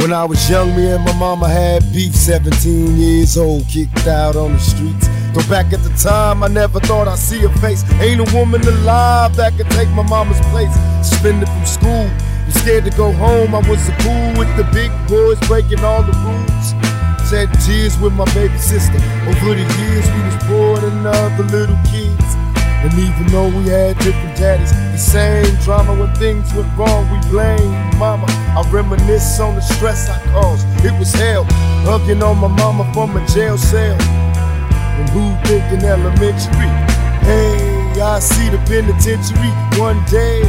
When I was young, me and my mama had beef. 17 years old, kicked out on the streets. Though back at the time, I never thought I'd see her face. Ain't a woman alive that could take my mama's place. Suspended from school, I'm scared to go home. I was a fool with the big boys breaking all the rules. Shed tears with my baby sister. Over the years, we was born than other little kids. And even though we had different daddies, the same drama when things went wrong, we blamed mama. I reminisce on the stress I caused. It was hell, hugging on my mama from a jail cell. And who thinking elementary? Hey, I see the penitentiary one day.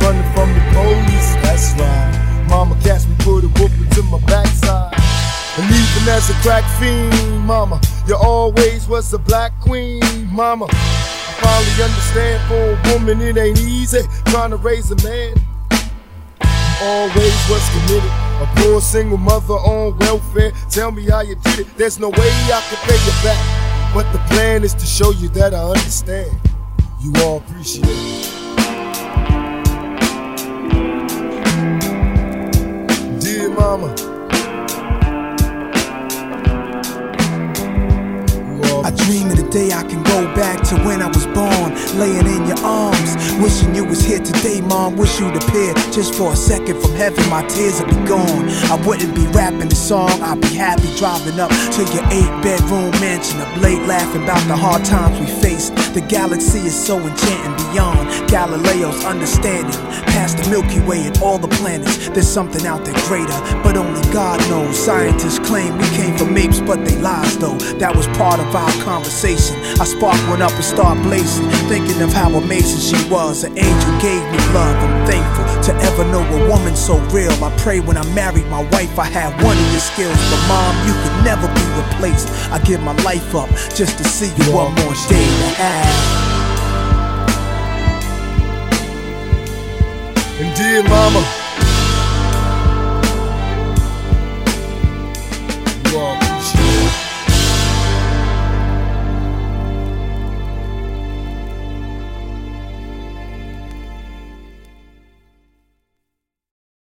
Running from the police, that's right. Mama catch me, put a whooping to my backside. And even as a crack fiend, mama, you always was a black queen, mama I finally understand for a woman it ain't easy trying to raise a man. Always was committed. A poor single mother on welfare. Tell me how you did it. There's no way I can pay you back. But the plan is to show you that I understand. You all appreciate it. Dear mama. I dream of the day I can go back to when I was born, laying in your arms, wishing you was here today, mom. Wish you'd appear just for a second from heaven. My tears would be gone. I wouldn't be rapping the song. I'd be happy driving up to your eight-bedroom mansion, up late laughing about the hard times we faced. The galaxy is so enchanting beyond Galileo's understanding. Past the Milky Way and all the planets, there's something out there greater, but only God knows. Scientists claim we came from apes, but they lies though. That was part of our conversation. I spark one up and start blazing, thinking of how amazing she was. An angel gave me love. To ever know a woman so real. I pray when I married my wife, I had one of your skills. But mom, you could never be replaced. I give my life up just to see you one more day to have. And dear mama.